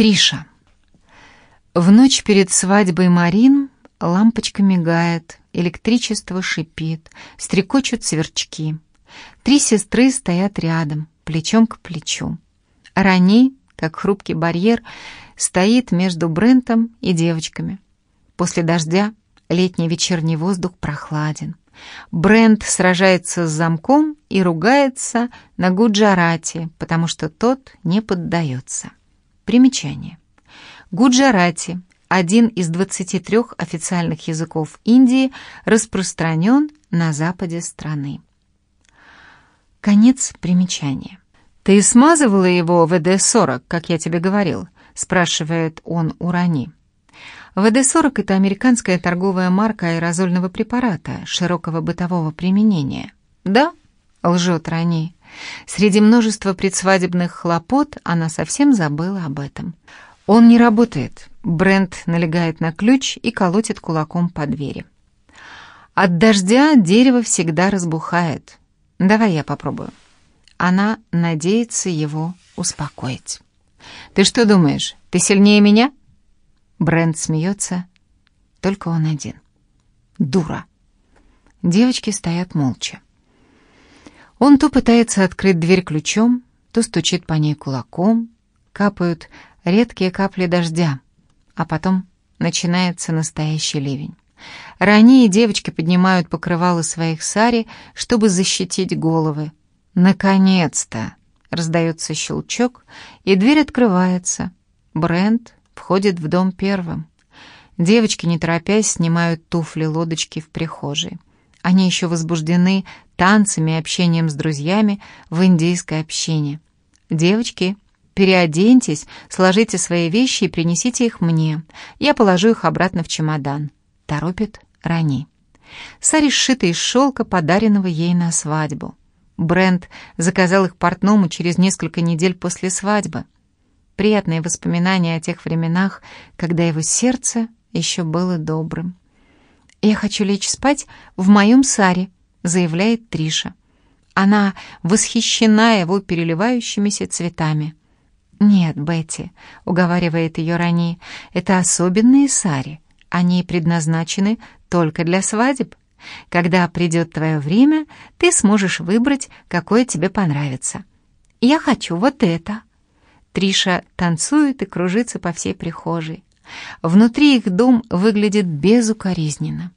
Триша. В ночь перед свадьбой Марин лампочка мигает, электричество шипит, стрекочут сверчки. Три сестры стоят рядом, плечом к плечу. Рани, как хрупкий барьер, стоит между Брентом и девочками. После дождя летний вечерний воздух прохладен. Брент сражается с замком и ругается на Гуджарате, потому что тот не поддается. Примечание. Гуджарати, один из 23 официальных языков Индии, распространен на западе страны. Конец примечания. «Ты смазывала его ВД-40, как я тебе говорил?» — спрашивает он у Рани. ВД-40 — это американская торговая марка аэрозольного препарата широкого бытового применения. «Да?» — лжет Рани. Среди множества предсвадебных хлопот она совсем забыла об этом. Он не работает. Брент налегает на ключ и колотит кулаком по двери. От дождя дерево всегда разбухает. Давай я попробую. Она надеется его успокоить. «Ты что думаешь, ты сильнее меня?» Брент смеется, только он один. «Дура!» Девочки стоят молча. Он то пытается открыть дверь ключом, то стучит по ней кулаком, капают редкие капли дождя, а потом начинается настоящий ливень. Ранее девочки поднимают покрывало своих сари, чтобы защитить головы. «Наконец-то!» — раздается щелчок, и дверь открывается. Брент входит в дом первым. Девочки, не торопясь, снимают туфли-лодочки в прихожей. Они еще возбуждены танцами и общением с друзьями в индийское общение. «Девочки, переоденьтесь, сложите свои вещи и принесите их мне. Я положу их обратно в чемодан», — торопит Рани. Сари сшита из шелка, подаренного ей на свадьбу. Брент заказал их портному через несколько недель после свадьбы. Приятные воспоминания о тех временах, когда его сердце еще было добрым. «Я хочу лечь спать в моем саре», — заявляет Триша. Она восхищена его переливающимися цветами. «Нет, Бетти», — уговаривает ее Рани, — «это особенные сари. Они предназначены только для свадеб. Когда придет твое время, ты сможешь выбрать, какое тебе понравится. Я хочу вот это». Триша танцует и кружится по всей прихожей. Внутри их дом выглядит безукоризненно.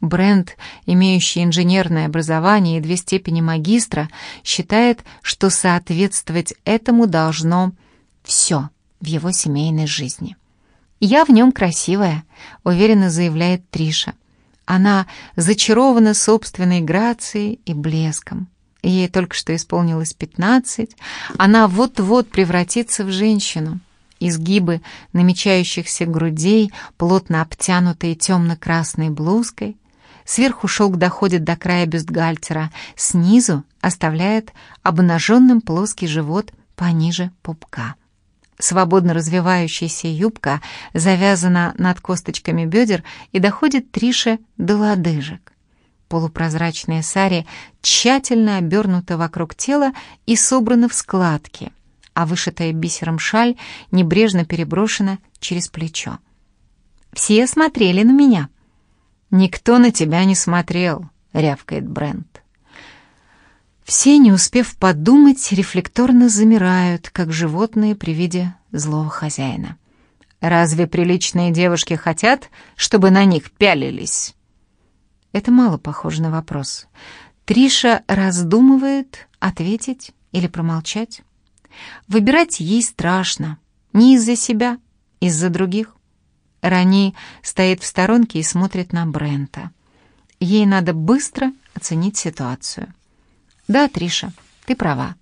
Брент, имеющий инженерное образование и две степени магистра, считает, что соответствовать этому должно все в его семейной жизни. «Я в нем красивая», — уверенно заявляет Триша. Она зачарована собственной грацией и блеском. Ей только что исполнилось пятнадцать, она вот-вот превратится в женщину. Изгибы намечающихся грудей, плотно обтянутые темно-красной блузкой. Сверху шелк доходит до края бюстгальтера, снизу оставляет обнаженным плоский живот пониже пупка. Свободно развивающаяся юбка завязана над косточками бедер и доходит Трише до лодыжек. Полупрозрачная сари тщательно обернута вокруг тела и собрана в складки — а вышитая бисером шаль небрежно переброшена через плечо. «Все смотрели на меня». «Никто на тебя не смотрел», — рявкает Брент. Все, не успев подумать, рефлекторно замирают, как животные при виде злого хозяина. «Разве приличные девушки хотят, чтобы на них пялились?» Это мало похоже на вопрос. Триша раздумывает, ответить или промолчать. Выбирать ей страшно. Не из-за себя, из-за других. Рани стоит в сторонке и смотрит на Брента. Ей надо быстро оценить ситуацию. «Да, Триша, ты права».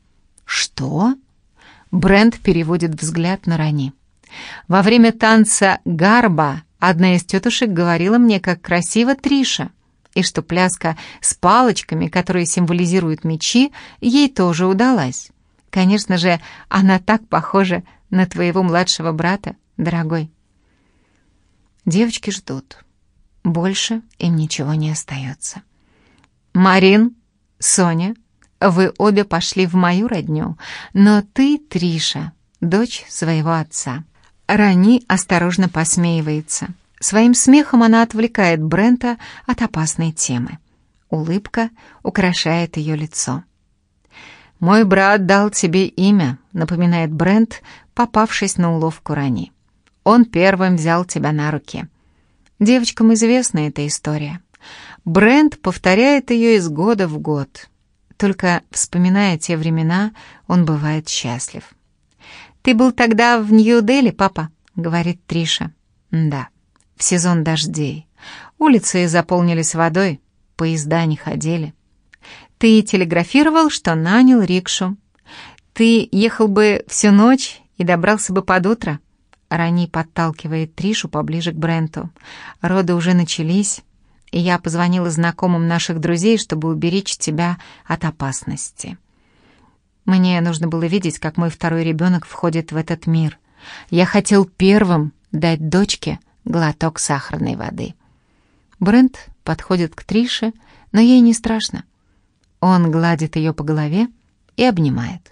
«Что?» Брент переводит взгляд на Рани. «Во время танца «Гарба» одна из тетушек говорила мне, как красиво Триша, и что пляска с палочками, которые символизируют мечи, ей тоже удалась. Конечно же, она так похожа на твоего младшего брата, дорогой. Девочки ждут. Больше им ничего не остается. Марин, Соня, вы обе пошли в мою родню, но ты, Триша, дочь своего отца. Рани осторожно посмеивается. Своим смехом она отвлекает Брента от опасной темы. Улыбка украшает ее лицо. «Мой брат дал тебе имя», — напоминает Брент, попавшись на уловку Рани. «Он первым взял тебя на руки». Девочкам известна эта история. Брент повторяет ее из года в год. Только, вспоминая те времена, он бывает счастлив. «Ты был тогда в Нью-Дели, папа?» — говорит Триша. «Да, в сезон дождей. Улицы заполнились водой, поезда не ходили. Ты телеграфировал, что нанял рикшу. Ты ехал бы всю ночь и добрался бы под утро?» Рани подталкивает Тришу поближе к Бренту. Роды уже начались, и я позвонила знакомым наших друзей, чтобы уберечь тебя от опасности. Мне нужно было видеть, как мой второй ребенок входит в этот мир. Я хотел первым дать дочке глоток сахарной воды. Брент подходит к Трише, но ей не страшно. Он гладит ее по голове и обнимает.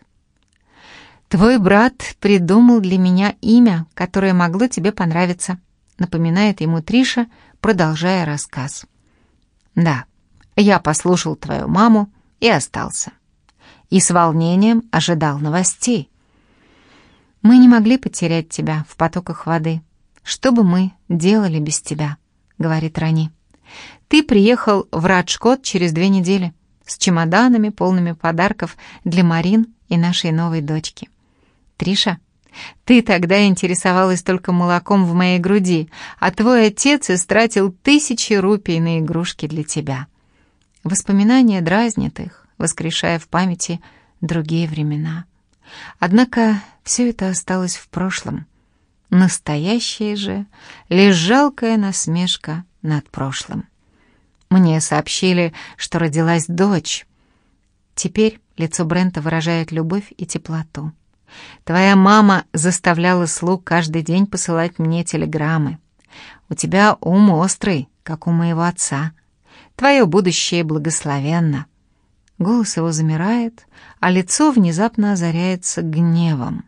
«Твой брат придумал для меня имя, которое могло тебе понравиться», напоминает ему Триша, продолжая рассказ. «Да, я послушал твою маму и остался. И с волнением ожидал новостей. Мы не могли потерять тебя в потоках воды. Что бы мы делали без тебя?» — говорит Рани. «Ты приехал в Раджкот через две недели с чемоданами, полными подарков для Марин и нашей новой дочки. Триша, ты тогда интересовалась только молоком в моей груди, а твой отец истратил тысячи рупий на игрушки для тебя. Воспоминания дразнят их, воскрешая в памяти другие времена. Однако все это осталось в прошлом. Настоящее же — лишь жалкая насмешка над прошлым. Мне сообщили, что родилась дочь. Теперь лицо Брента выражает любовь и теплоту. Твоя мама заставляла слуг каждый день посылать мне телеграммы. У тебя ум острый, как у моего отца. Твое будущее благословенно». Голос его замирает, а лицо внезапно озаряется гневом.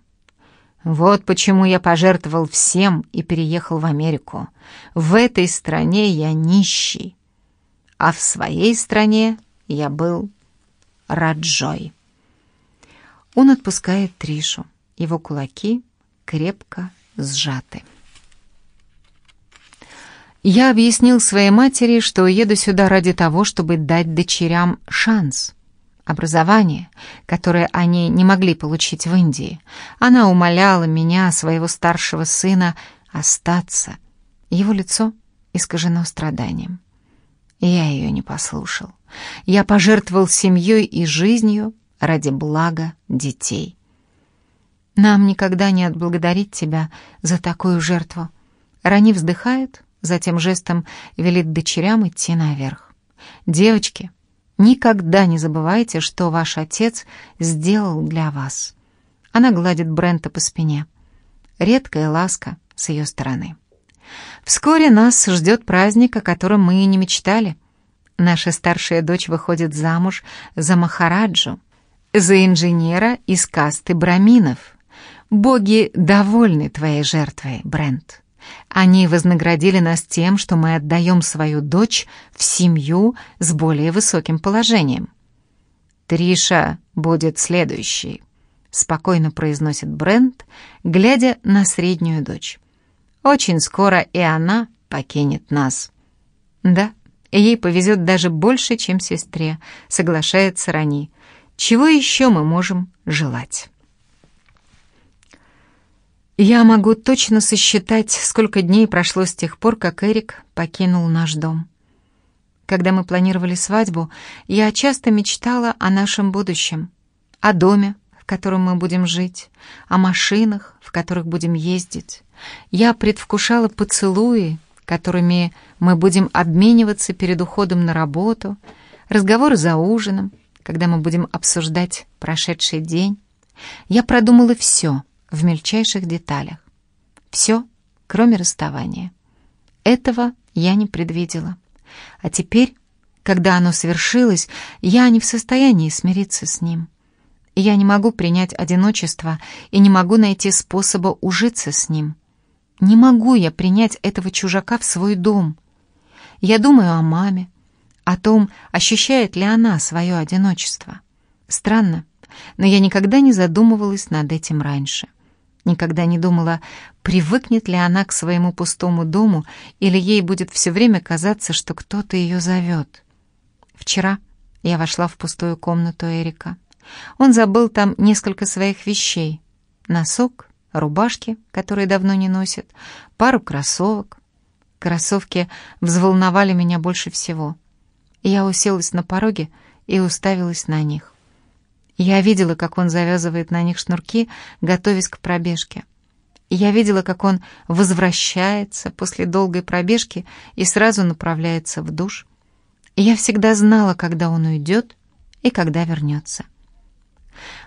«Вот почему я пожертвовал всем и переехал в Америку. В этой стране я нищий, а в своей стране я был Раджой». Он отпускает Тришу. Его кулаки крепко сжаты. Я объяснил своей матери, что уеду сюда ради того, чтобы дать дочерям шанс. Образование, которое они не могли получить в Индии. Она умоляла меня, своего старшего сына, остаться. Его лицо искажено страданием. Я ее не послушал. Я пожертвовал семьей и жизнью, ради блага детей. Нам никогда не отблагодарить тебя за такую жертву. Рани вздыхает, затем жестом велит дочерям идти наверх. Девочки, никогда не забывайте, что ваш отец сделал для вас. Она гладит Брента по спине. Редкая ласка с ее стороны. Вскоре нас ждет праздник, о котором мы и не мечтали. Наша старшая дочь выходит замуж за Махараджу, за инженера из касты браминов. Боги довольны твоей жертвой, Брент. Они вознаградили нас тем, что мы отдаем свою дочь в семью с более высоким положением. Триша будет следующей, спокойно произносит Брент, глядя на среднюю дочь. Очень скоро и она покинет нас. Да, ей повезет даже больше, чем сестре, соглашается Рани. Чего еще мы можем желать? Я могу точно сосчитать, сколько дней прошло с тех пор, как Эрик покинул наш дом. Когда мы планировали свадьбу, я часто мечтала о нашем будущем, о доме, в котором мы будем жить, о машинах, в которых будем ездить. Я предвкушала поцелуи, которыми мы будем обмениваться перед уходом на работу, разговоры за ужином, когда мы будем обсуждать прошедший день, я продумала все в мельчайших деталях. Все, кроме расставания. Этого я не предвидела. А теперь, когда оно свершилось, я не в состоянии смириться с ним. Я не могу принять одиночество и не могу найти способа ужиться с ним. Не могу я принять этого чужака в свой дом. Я думаю о маме, о том, ощущает ли она свое одиночество. Странно, но я никогда не задумывалась над этим раньше. Никогда не думала, привыкнет ли она к своему пустому дому или ей будет все время казаться, что кто-то ее зовет. Вчера я вошла в пустую комнату Эрика. Он забыл там несколько своих вещей. Носок, рубашки, которые давно не носит, пару кроссовок. Кроссовки взволновали меня больше всего. Я уселась на пороге и уставилась на них. Я видела, как он завязывает на них шнурки, готовясь к пробежке. Я видела, как он возвращается после долгой пробежки и сразу направляется в душ. Я всегда знала, когда он уйдет и когда вернется.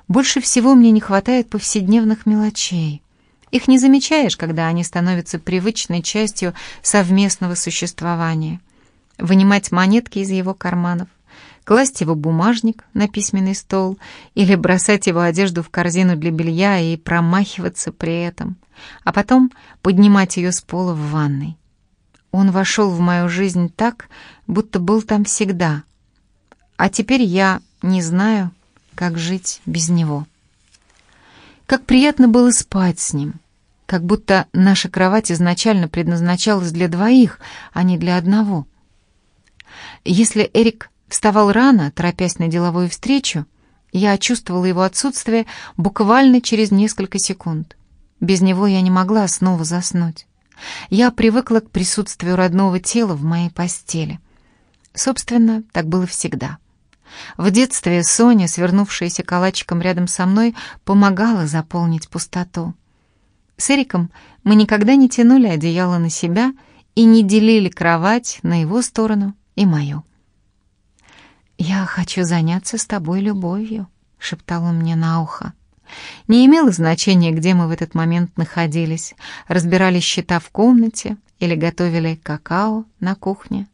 Больше всего мне не хватает повседневных мелочей. Их не замечаешь, когда они становятся привычной частью совместного существования. Вынимать монетки из его карманов, класть его бумажник на письменный стол или бросать его одежду в корзину для белья и промахиваться при этом, а потом поднимать ее с пола в ванной. Он вошел в мою жизнь так, будто был там всегда, а теперь я не знаю, как жить без него. Как приятно было спать с ним, как будто наша кровать изначально предназначалась для двоих, а не для одного. Если Эрик вставал рано, торопясь на деловую встречу, я чувствовала его отсутствие буквально через несколько секунд. Без него я не могла снова заснуть. Я привыкла к присутствию родного тела в моей постели. Собственно, так было всегда. В детстве Соня, свернувшаяся калачиком рядом со мной, помогала заполнить пустоту. С Эриком мы никогда не тянули одеяло на себя и не делили кровать на его сторону и мою. «Я хочу заняться с тобой любовью», — шептал он мне на ухо. Не имело значения, где мы в этот момент находились, разбирали счета в комнате или готовили какао на кухне.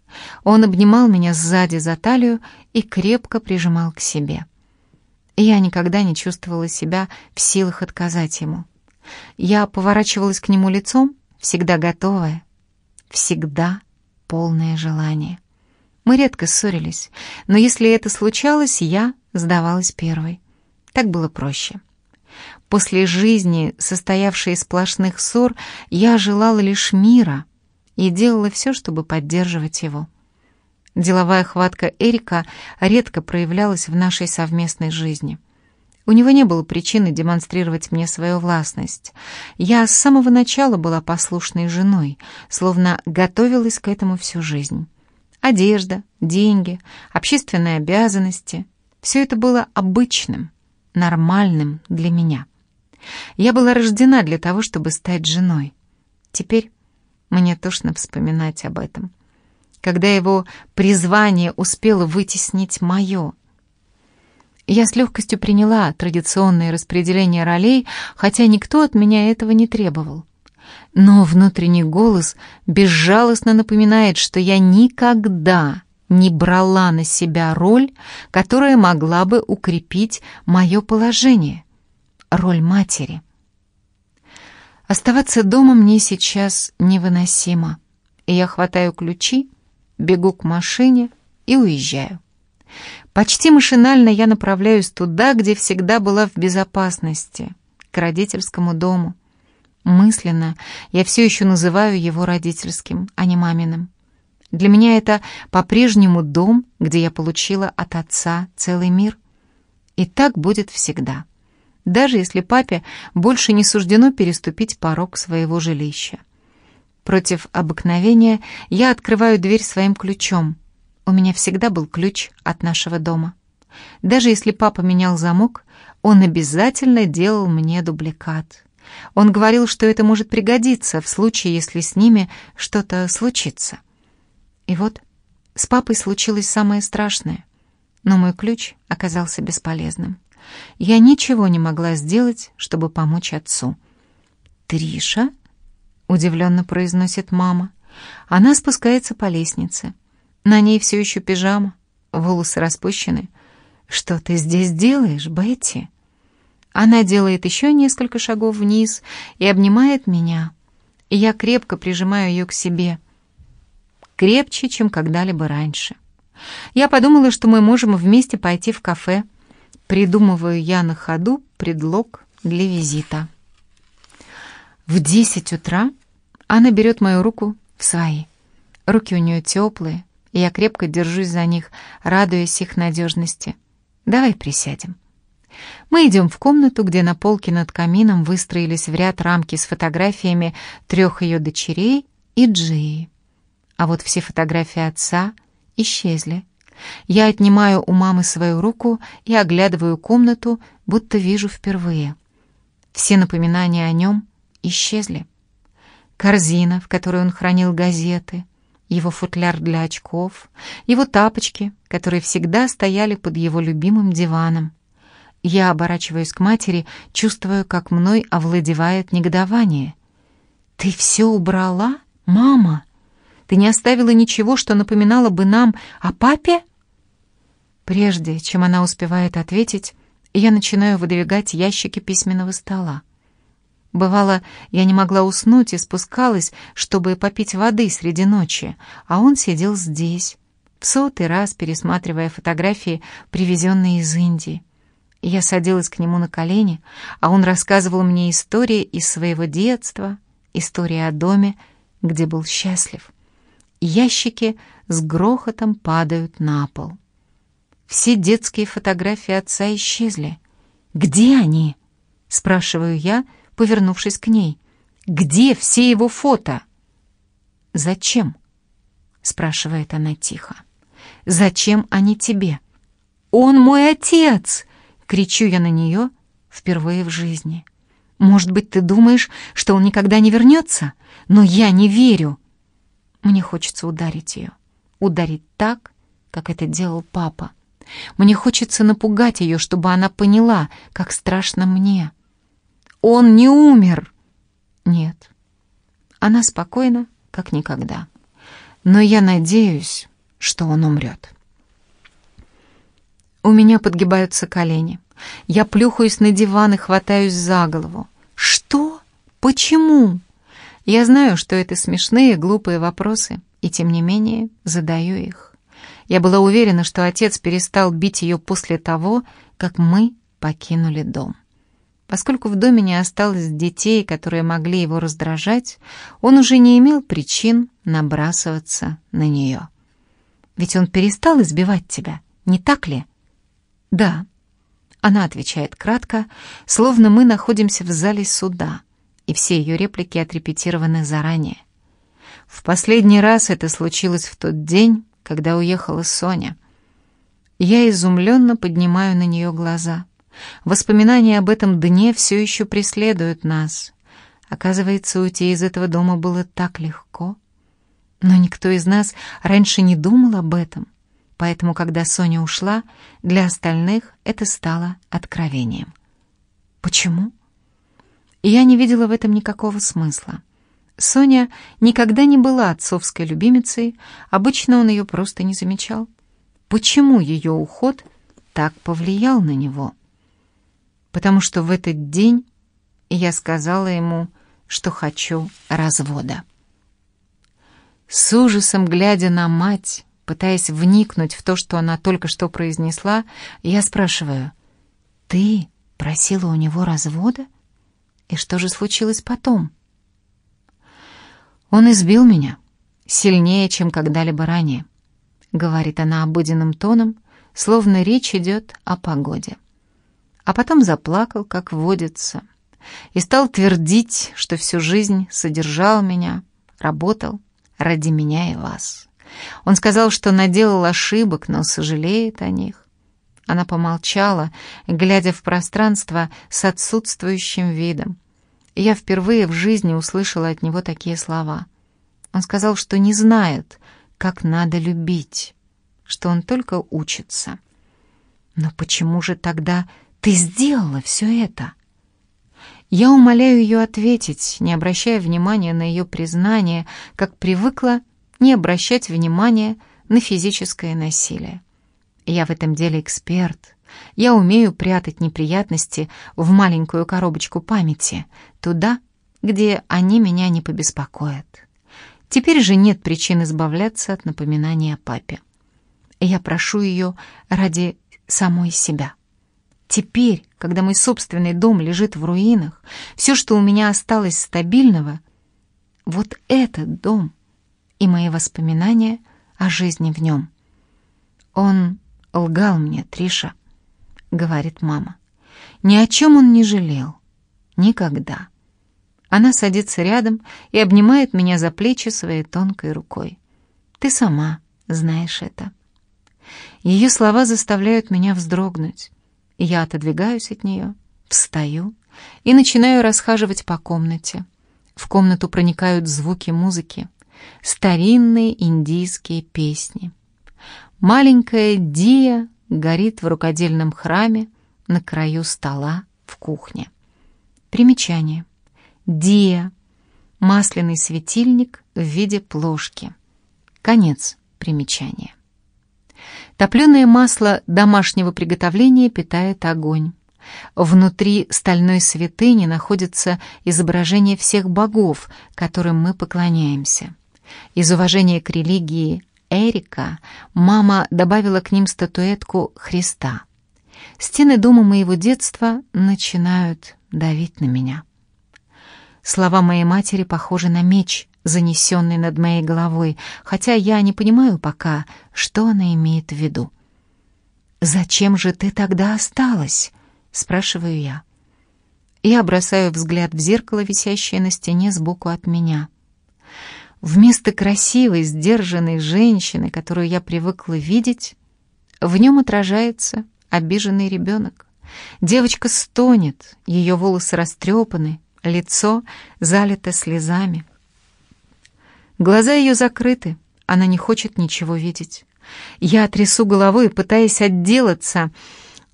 Он обнимал меня сзади за талию и крепко прижимал к себе. Я никогда не чувствовала себя в силах отказать ему. Я поворачивалась к нему лицом, всегда готовая, всегда полное желание. Мы редко ссорились, но если это случалось, я сдавалась первой. Так было проще. После жизни, состоявшей из сплошных ссор, я желала лишь мира и делала все, чтобы поддерживать его. Деловая хватка Эрика редко проявлялась в нашей совместной жизни. У него не было причины демонстрировать мне свою властность. Я с самого начала была послушной женой, словно готовилась к этому всю жизнь. Одежда, деньги, общественные обязанности — все это было обычным, нормальным для меня. Я была рождена для того, чтобы стать женой. Теперь мне тошно вспоминать об этом. Когда его призвание успело вытеснить мое. Я с легкостью приняла традиционное распределение ролей, хотя никто от меня этого не требовал. Но внутренний голос безжалостно напоминает, что я никогда не брала на себя роль, которая могла бы укрепить мое положение, роль матери. Оставаться дома мне сейчас невыносимо, и я хватаю ключи, бегу к машине и уезжаю. Почти машинально я направляюсь туда, где всегда была в безопасности, к родительскому дому. Мысленно я все еще называю его родительским, а не маминым. Для меня это по-прежнему дом, где я получила от отца целый мир. И так будет всегда. Даже если папе больше не суждено переступить порог своего жилища. Против обыкновения я открываю дверь своим ключом. У меня всегда был ключ от нашего дома. Даже если папа менял замок, он обязательно делал мне дубликат. Он говорил, что это может пригодиться в случае, если с ними что-то случится. И вот с папой случилось самое страшное, но мой ключ оказался бесполезным. Я ничего не могла сделать, чтобы помочь отцу. «Триша?» — удивленно произносит мама. Она спускается по лестнице. На ней все еще пижама, волосы распущены. «Что ты здесь делаешь, Бетти?» Она делает еще несколько шагов вниз и обнимает меня. я крепко прижимаю ее к себе. Крепче, чем когда-либо раньше. Я подумала, что мы можем вместе пойти в кафе. Придумываю я на ходу предлог для визита. В десять утра она берет мою руку в свои. Руки у нее теплые, и я крепко держусь за них, радуясь их надежности. Давай присядем. Мы идем в комнату, где на полке над камином выстроились в ряд рамки с фотографиями трех ее дочерей и Джии. А вот все фотографии отца исчезли. Я отнимаю у мамы свою руку и оглядываю комнату, будто вижу впервые. Все напоминания о нем исчезли. Корзина, в которой он хранил газеты, его футляр для очков, его тапочки, которые всегда стояли под его любимым диваном. Я оборачиваюсь к матери, чувствую, как мной овладевает негодование. «Ты все убрала, мама? Ты не оставила ничего, что напоминало бы нам о папе?» Прежде чем она успевает ответить, я начинаю выдвигать ящики письменного стола. Бывало, я не могла уснуть и спускалась, чтобы попить воды среди ночи, а он сидел здесь, в сотый раз пересматривая фотографии, привезенные из Индии. Я садилась к нему на колени, а он рассказывал мне истории из своего детства, истории о доме, где был счастлив. Ящики с грохотом падают на пол. Все детские фотографии отца исчезли. «Где они?» — спрашиваю я, — повернувшись к ней. «Где все его фото?» «Зачем?» — спрашивает она тихо. «Зачем они тебе?» «Он мой отец!» — кричу я на нее впервые в жизни. «Может быть, ты думаешь, что он никогда не вернется? Но я не верю!» Мне хочется ударить ее. Ударить так, как это делал папа. Мне хочется напугать ее, чтобы она поняла, как страшно мне. Он не умер. Нет. Она спокойна, как никогда. Но я надеюсь, что он умрет. У меня подгибаются колени. Я плюхаюсь на диван и хватаюсь за голову. Что? Почему? Я знаю, что это смешные, глупые вопросы, и тем не менее задаю их. Я была уверена, что отец перестал бить ее после того, как мы покинули дом. Поскольку в доме не осталось детей, которые могли его раздражать, он уже не имел причин набрасываться на нее. Ведь он перестал избивать тебя, не так ли? Да. Она отвечает кратко, словно мы находимся в зале суда, и все ее реплики отрепетированы заранее. В последний раз это случилось в тот день, когда уехала Соня. Я изумленно поднимаю на нее глаза — Воспоминания об этом дне все еще преследуют нас. Оказывается, уйти из этого дома было так легко. Но никто из нас раньше не думал об этом. Поэтому, когда Соня ушла, для остальных это стало откровением. Почему? Я не видела в этом никакого смысла. Соня никогда не была отцовской любимицей, обычно он ее просто не замечал. Почему ее уход так повлиял на него? потому что в этот день я сказала ему, что хочу развода. С ужасом глядя на мать, пытаясь вникнуть в то, что она только что произнесла, я спрашиваю, «Ты просила у него развода? И что же случилось потом?» «Он избил меня сильнее, чем когда-либо ранее», — говорит она обыденным тоном, словно речь идет о погоде а потом заплакал, как водится, и стал твердить, что всю жизнь содержал меня, работал ради меня и вас. Он сказал, что наделал ошибок, но сожалеет о них. Она помолчала, глядя в пространство с отсутствующим видом. я впервые в жизни услышала от него такие слова. Он сказал, что не знает, как надо любить, что он только учится. Но почему же тогда ты сделала все это. Я умоляю ее ответить, не обращая внимания на ее признание, как привыкла не обращать внимания на физическое насилие. Я в этом деле эксперт. Я умею прятать неприятности в маленькую коробочку памяти, туда, где они меня не побеспокоят. Теперь же нет причин избавляться от напоминания о папе. Я прошу ее ради самой себя. Теперь, когда мой собственный дом лежит в руинах, все, что у меня осталось стабильного, вот этот дом и мои воспоминания о жизни в нем. Он лгал мне, Триша, говорит мама. Ни о чем он не жалел. Никогда. Она садится рядом и обнимает меня за плечи своей тонкой рукой. Ты сама знаешь это. Ее слова заставляют меня вздрогнуть. Я отодвигаюсь от нее, встаю и начинаю расхаживать по комнате. В комнату проникают звуки музыки, старинные индийские песни. Маленькая Дия горит в рукодельном храме на краю стола в кухне. Примечание. Дия. Масляный светильник в виде плошки. Конец примечания. Топленое масло домашнего приготовления питает огонь. Внутри стальной святыни находится изображение всех богов, которым мы поклоняемся. Из уважения к религии Эрика мама добавила к ним статуэтку Христа. Стены дома моего детства начинают давить на меня. Слова моей матери похожи на меч, занесенный над моей головой, хотя я не понимаю пока, что она имеет в виду. «Зачем же ты тогда осталась?» — спрашиваю я. Я бросаю взгляд в зеркало, висящее на стене сбоку от меня. Вместо красивой, сдержанной женщины, которую я привыкла видеть, в нем отражается обиженный ребенок. Девочка стонет, ее волосы растрепаны, лицо залито слезами. Глаза ее закрыты, она не хочет ничего видеть. Я трясу головой, пытаясь отделаться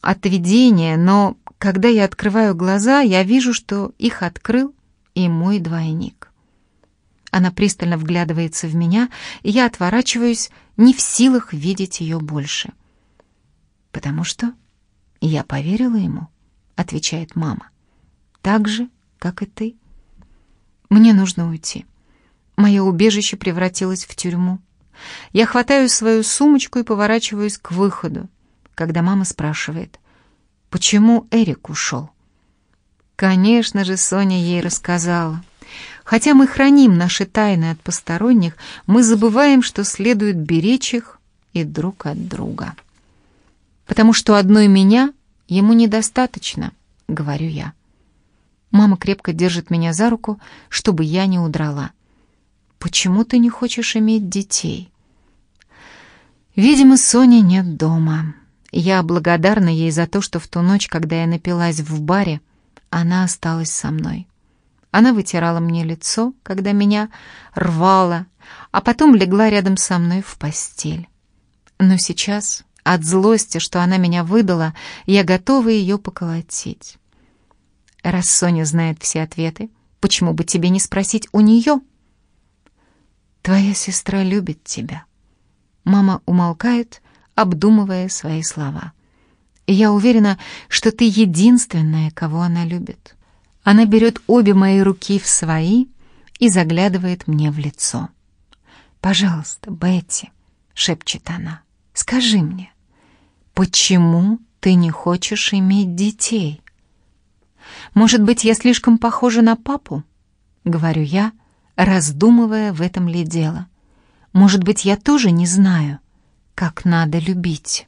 от видения, но когда я открываю глаза, я вижу, что их открыл и мой двойник. Она пристально вглядывается в меня, и я отворачиваюсь, не в силах видеть ее больше. «Потому что я поверила ему», — отвечает мама. «Так же, как и ты. Мне нужно уйти. Мое убежище превратилось в тюрьму. Я хватаю свою сумочку и поворачиваюсь к выходу, когда мама спрашивает, почему Эрик ушел. Конечно же, Соня ей рассказала. Хотя мы храним наши тайны от посторонних, мы забываем, что следует беречь их и друг от друга. Потому что одной меня ему недостаточно, говорю я. Мама крепко держит меня за руку, чтобы я не удрала. «Почему ты не хочешь иметь детей?» Видимо, Сони нет дома. Я благодарна ей за то, что в ту ночь, когда я напилась в баре, она осталась со мной. Она вытирала мне лицо, когда меня рвало, а потом легла рядом со мной в постель. Но сейчас, от злости, что она меня выдала, я готова ее поколотить. Раз Соня знает все ответы, почему бы тебе не спросить у нее? Твоя сестра любит тебя. Мама умолкает, обдумывая свои слова. Я уверена, что ты единственная, кого она любит. Она берет обе мои руки в свои и заглядывает мне в лицо. «Пожалуйста, Бетти», — шепчет она, — «скажи мне, почему ты не хочешь иметь детей?» Может быть, я слишком похожа на папу? Говорю я, раздумывая, в этом ли дело. Может быть, я тоже не знаю, как надо любить.